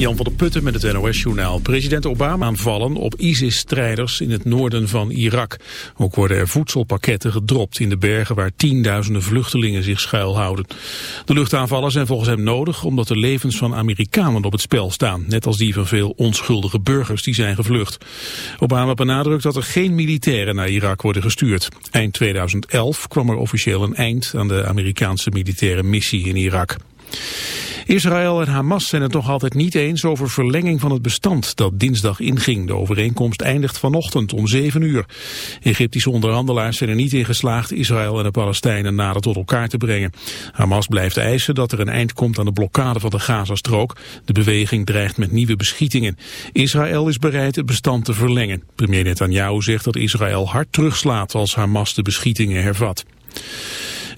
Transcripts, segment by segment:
Jan van der Putten met het NOS-journaal. President Obama aanvallen op ISIS-strijders in het noorden van Irak. Ook worden er voedselpakketten gedropt in de bergen waar tienduizenden vluchtelingen zich schuilhouden. De luchtaanvallen zijn volgens hem nodig omdat de levens van Amerikanen op het spel staan. Net als die van veel onschuldige burgers die zijn gevlucht. Obama benadrukt dat er geen militairen naar Irak worden gestuurd. Eind 2011 kwam er officieel een eind aan de Amerikaanse militaire missie in Irak. Israël en Hamas zijn het nog altijd niet eens over verlenging van het bestand dat dinsdag inging. De overeenkomst eindigt vanochtend om 7 uur. Egyptische onderhandelaars zijn er niet in geslaagd Israël en de Palestijnen nader tot elkaar te brengen. Hamas blijft eisen dat er een eind komt aan de blokkade van de Gazastrook. De beweging dreigt met nieuwe beschietingen. Israël is bereid het bestand te verlengen. Premier Netanyahu zegt dat Israël hard terugslaat als Hamas de beschietingen hervat.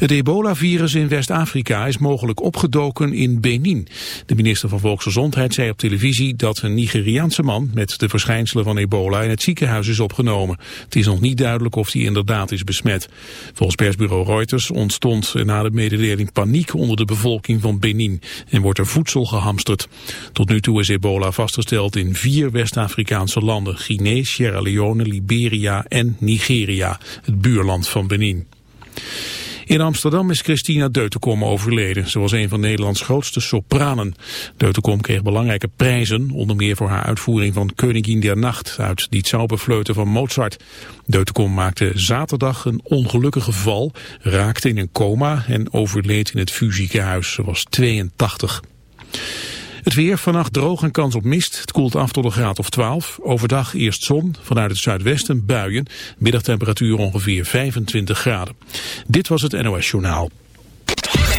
Het ebola-virus in West-Afrika is mogelijk opgedoken in Benin. De minister van Volksgezondheid zei op televisie dat een Nigeriaanse man met de verschijnselen van ebola in het ziekenhuis is opgenomen. Het is nog niet duidelijk of hij inderdaad is besmet. Volgens persbureau Reuters ontstond na de mededeling paniek onder de bevolking van Benin en wordt er voedsel gehamsterd. Tot nu toe is ebola vastgesteld in vier West-Afrikaanse landen, Guinea, Sierra Leone, Liberia en Nigeria, het buurland van Benin. In Amsterdam is Christina Deutenkom overleden. Ze was een van Nederlands grootste sopranen. Deutenkom kreeg belangrijke prijzen, onder meer voor haar uitvoering van Königin der Nacht uit Die Zauberfleuten van Mozart. Deutenkom maakte zaterdag een ongelukkige val, raakte in een coma en overleed in het fusiekenhuis. Ze was 82. Het weer vannacht droog en kans op mist. Het koelt af tot een graad of 12. Overdag eerst zon, vanuit het zuidwesten buien. Middagtemperatuur ongeveer 25 graden. Dit was het NOS Journaal.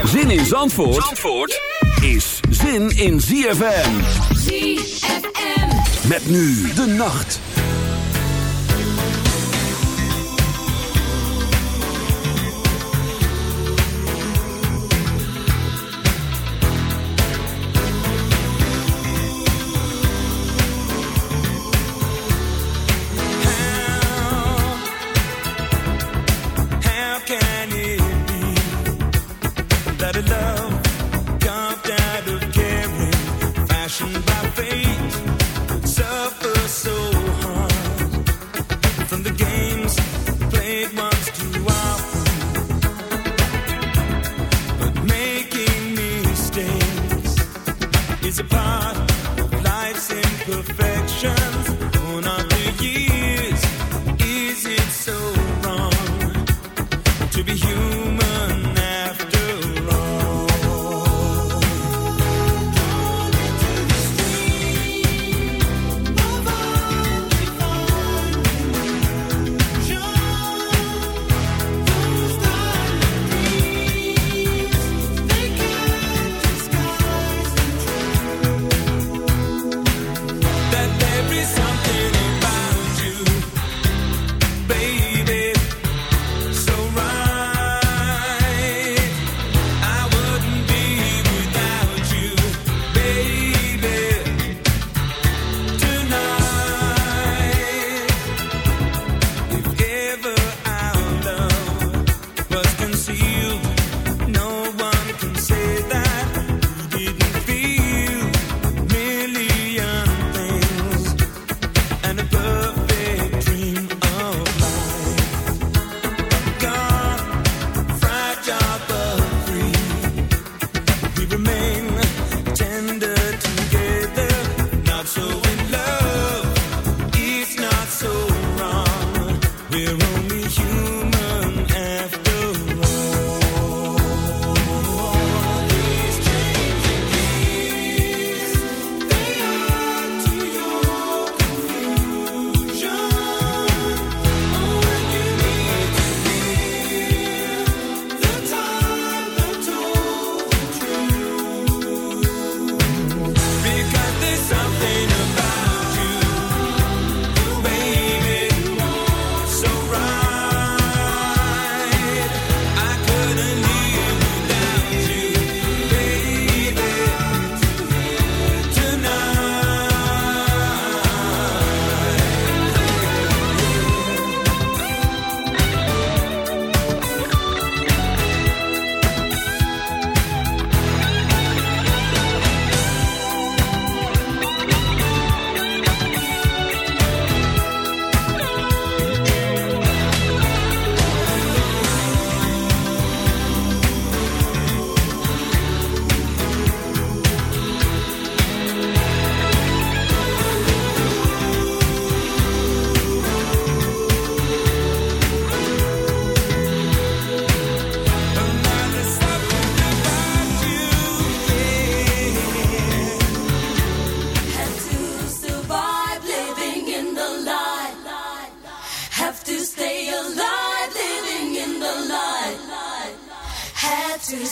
Zin in Zandvoort, Zandvoort is zin in ZFM. ZFM. Met nu de nacht.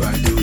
I do?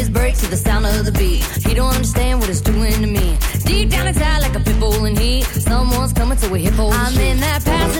His brakes to the sound of the beat. He don't understand what it's doing to me. Deep down inside, like a pit bull in heat. Someone's coming to a hip hole. I'm in that passenger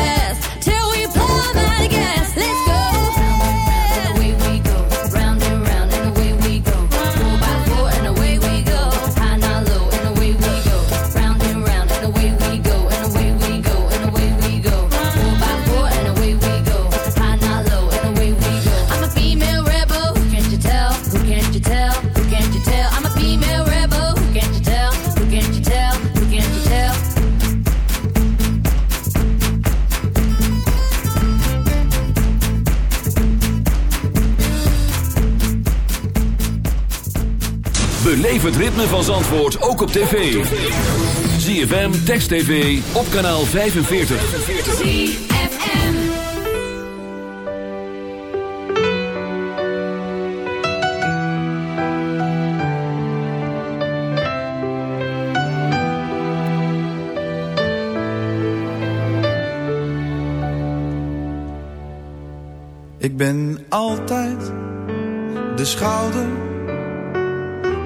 van Zandvoort ook op tv. ZFM, Text TV, op kanaal 45. ZFM. Ik ben altijd de schouder,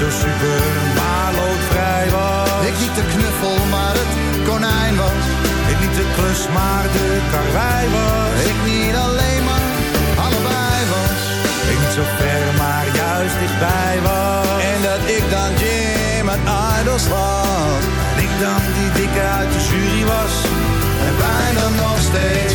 zo super, maar loopt vrij was. Ik niet de knuffel, maar het konijn was. Ik niet de klus, maar de karwei was. Ik niet alleen, maar allebei was. Ik niet zo ver, maar juist dichtbij was. En dat ik dan Jim het Idols was. En ik dan die dikke uit de jury was. En bijna nog steeds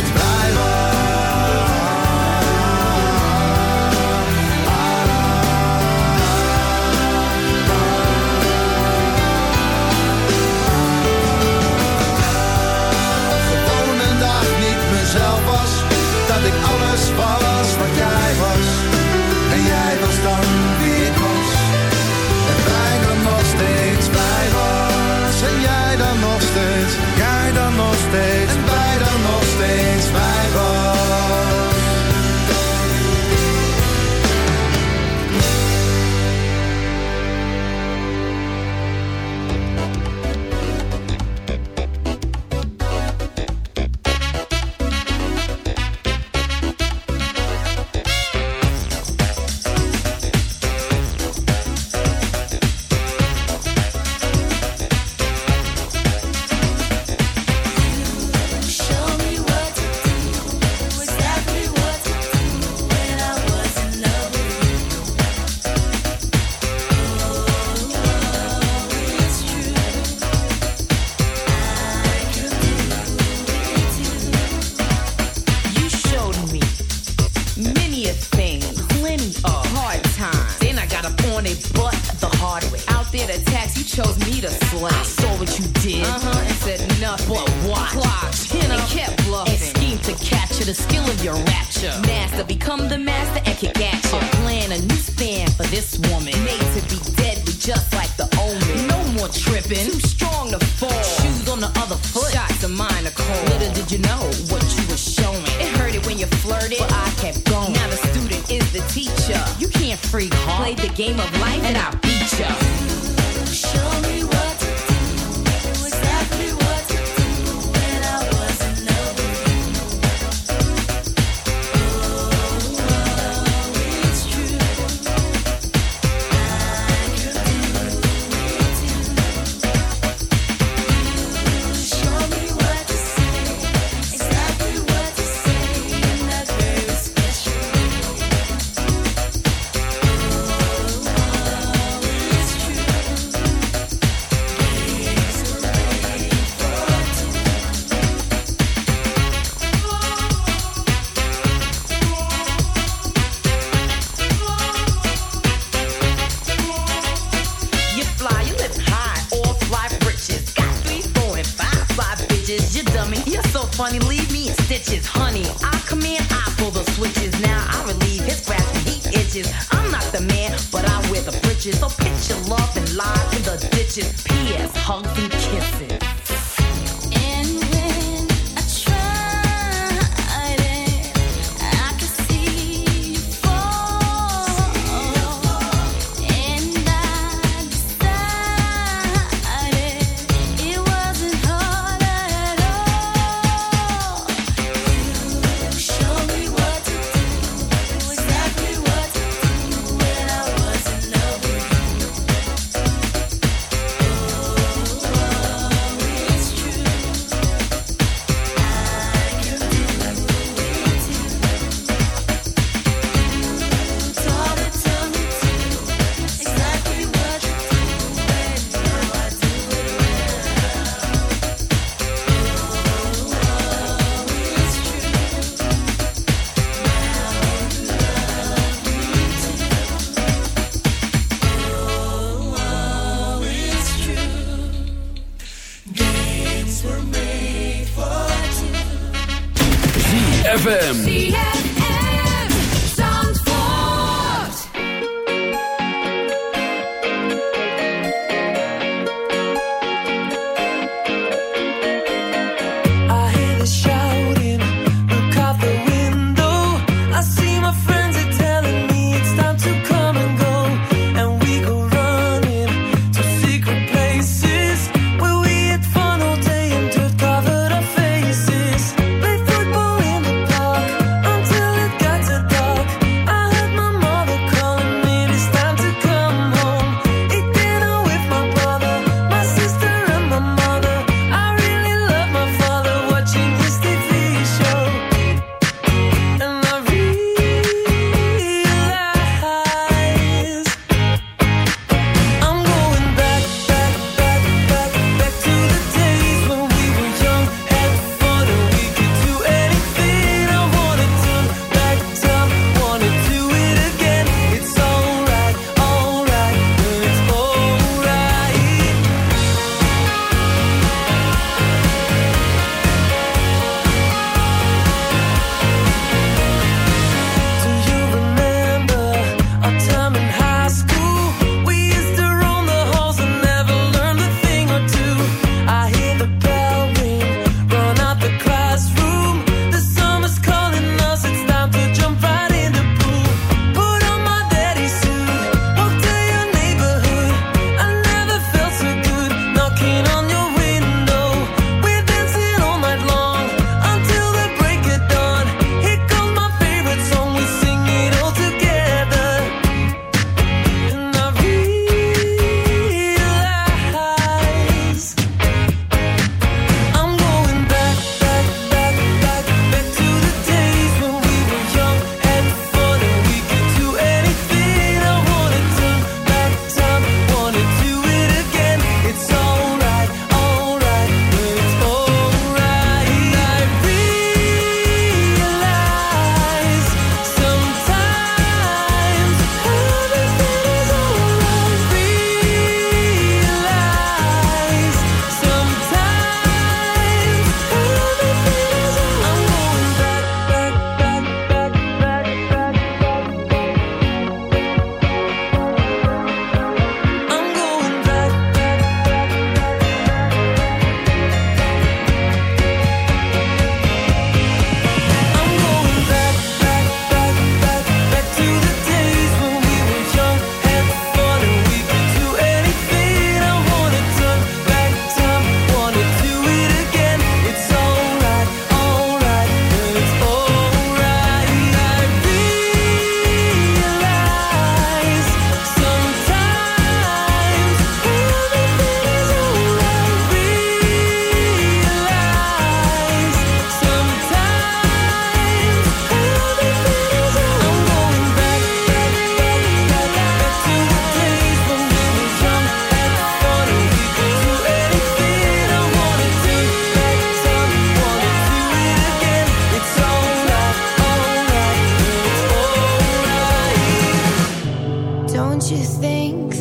ZFM.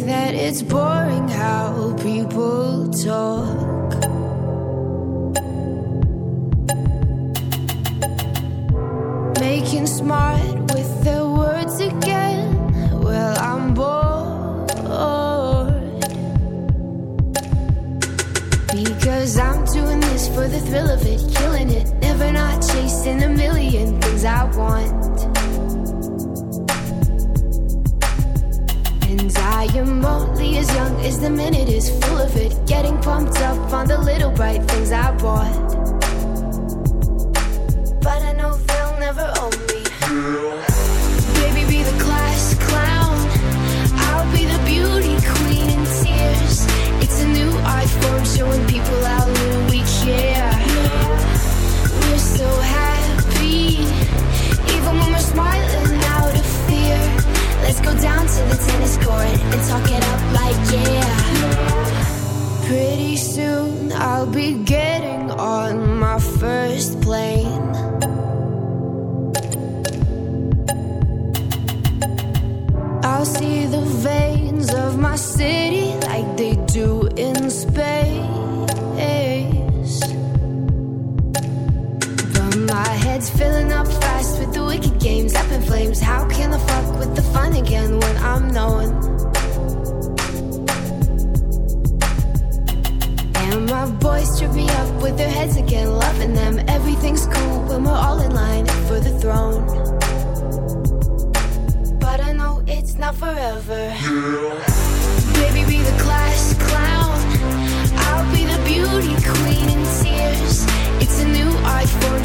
that it's boring how people talk. Making smart with their words again. Well, I'm bored. Because I'm doing this for the thrill of it, killing it. Never not chasing a million things I want. I am only as young as the minute is full of it. Getting pumped up on the little bright things I bought. go down to the tennis court and talk it up like yeah. Pretty soon I'll be getting on my first plane. I'll see the veins of my city flames. How can I fuck with the fun again when I'm known? And my boys trip me up with their heads again, loving them. Everything's cool when we're all in line for the throne. But I know it's not forever. Yeah. Baby, be the class clown. I'll be the beauty queen in tears. It's a new art form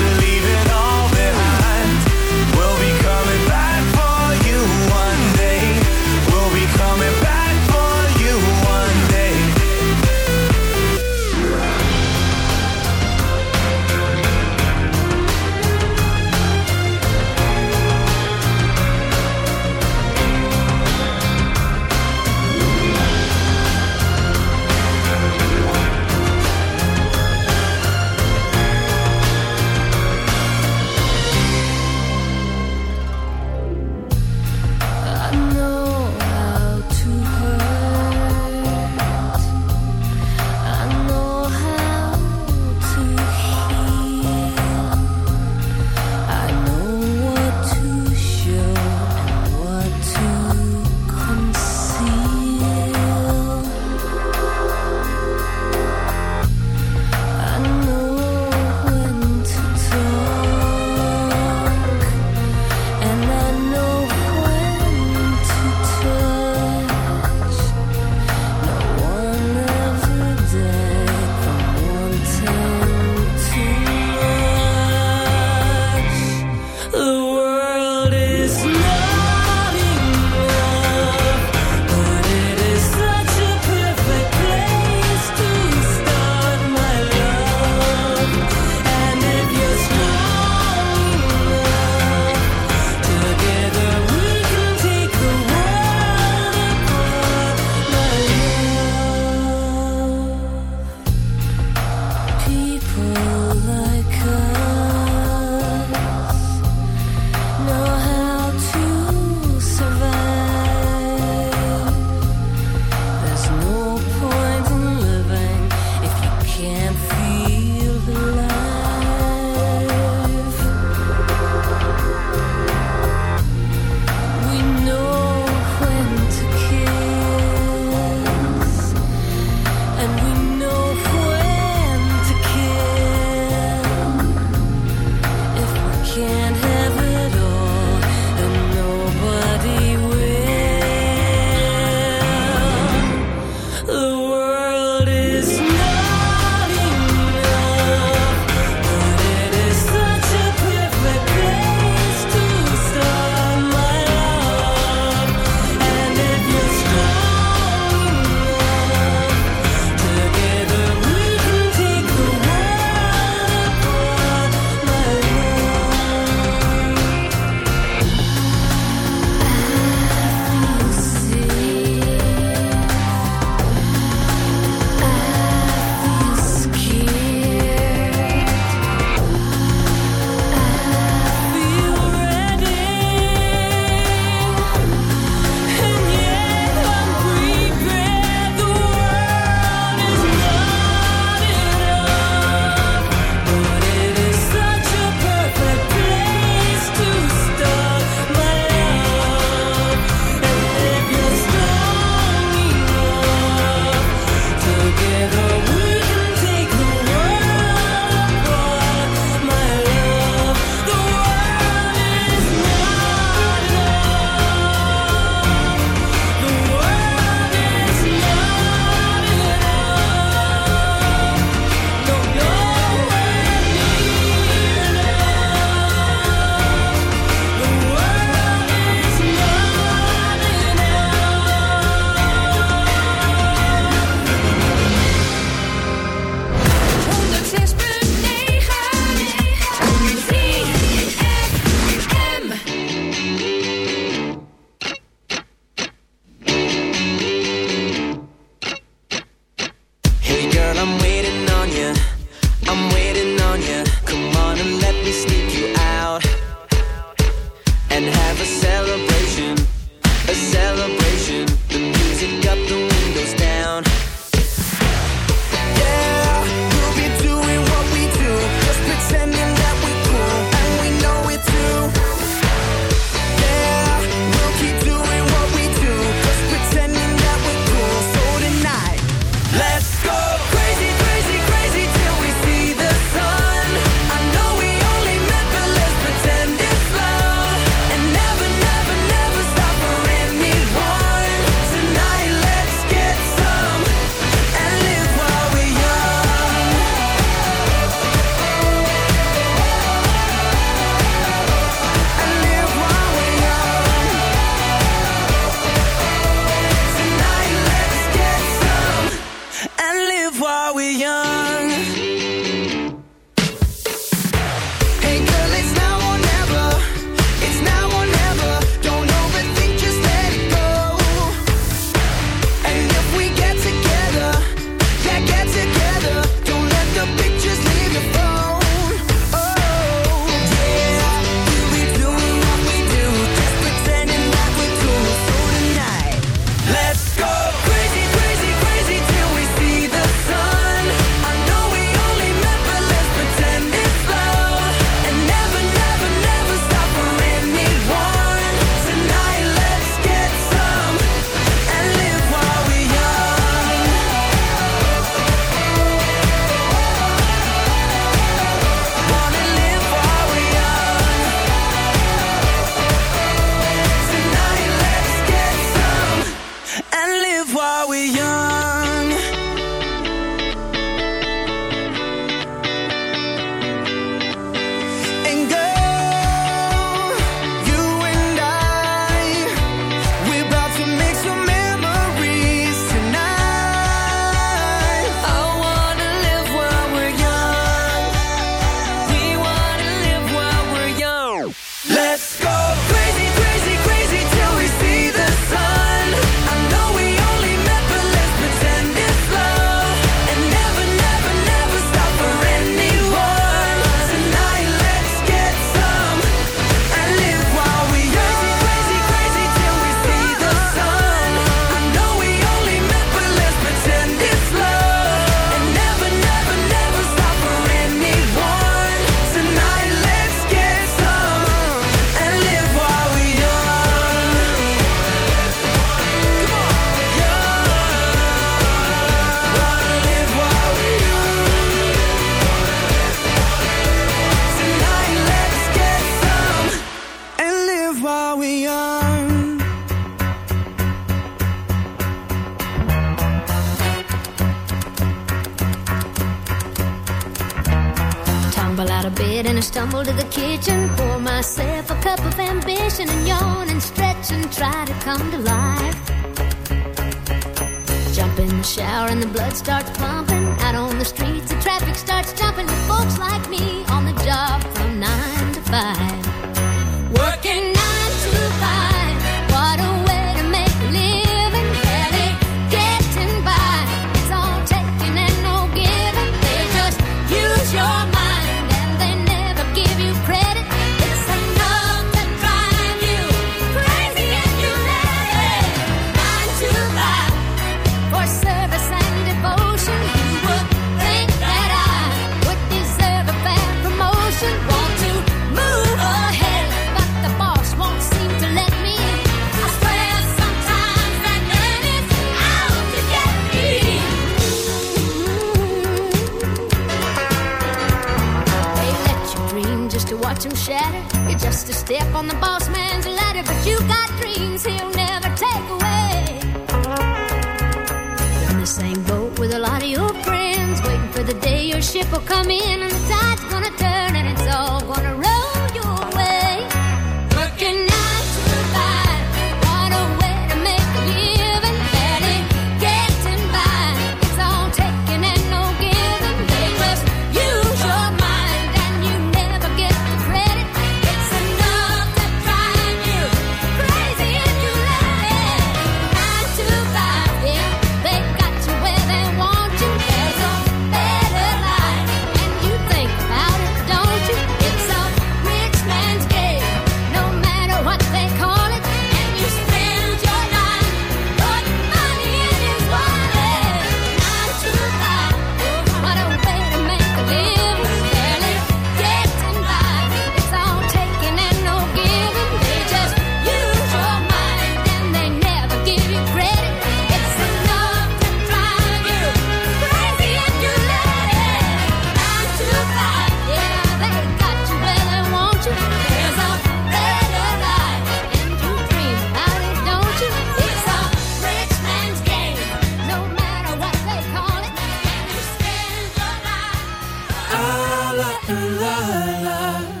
love.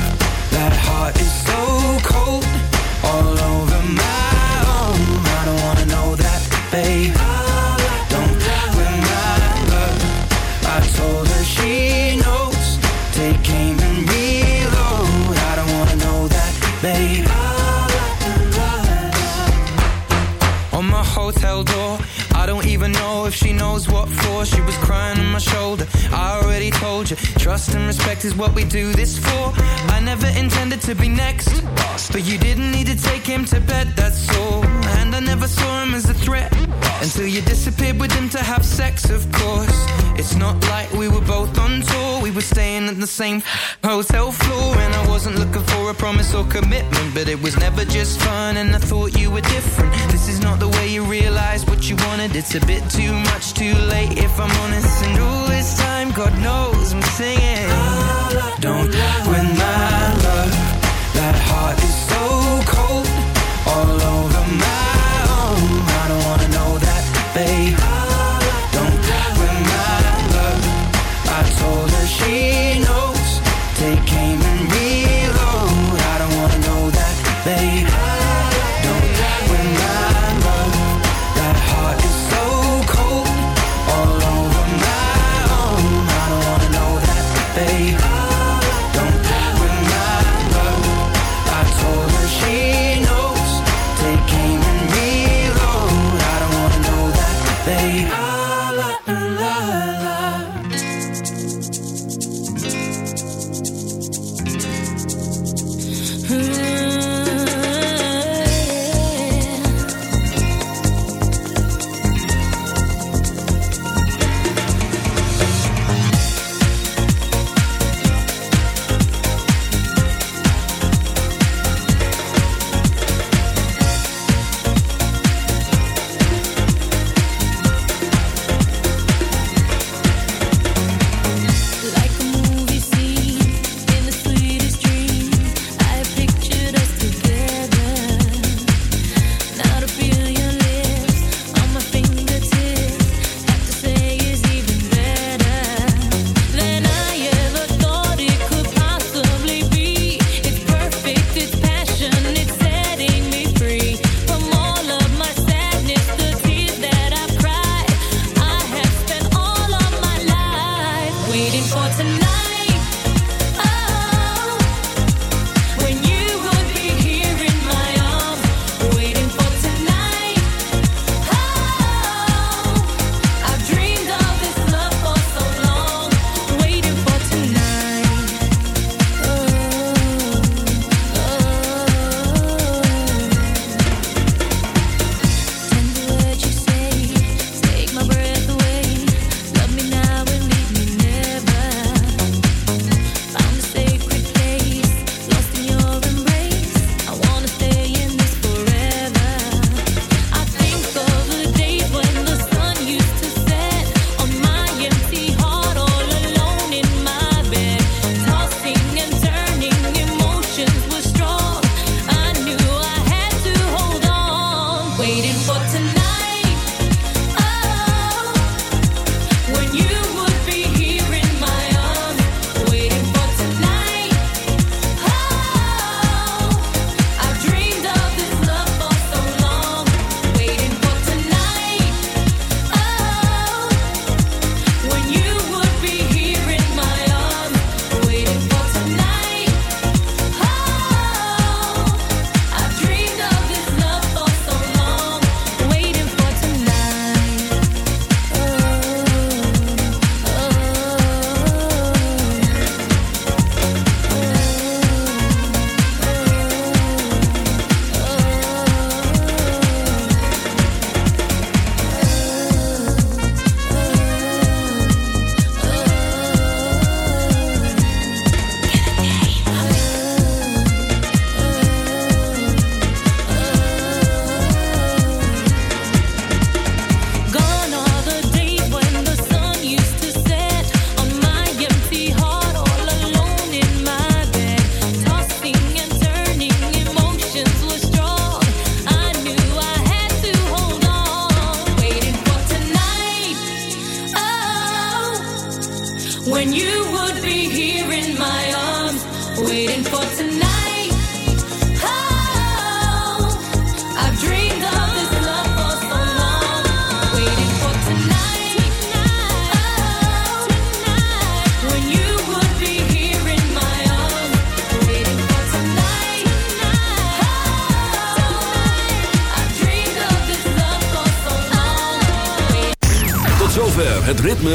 Respect is what we do this for. I never intended to be next, but you didn't need to take him to bed, that's all. And I never saw him as a threat until you disappeared with him to have sex, of course. It's not like we were both on tour, we were staying at the same hotel promise or commitment, but it was never just fun. And I thought you were different. This is not the way you realize what you wanted. It's a bit too much, too late, if I'm honest. And all this time, God knows I'm singing. Don't win my love.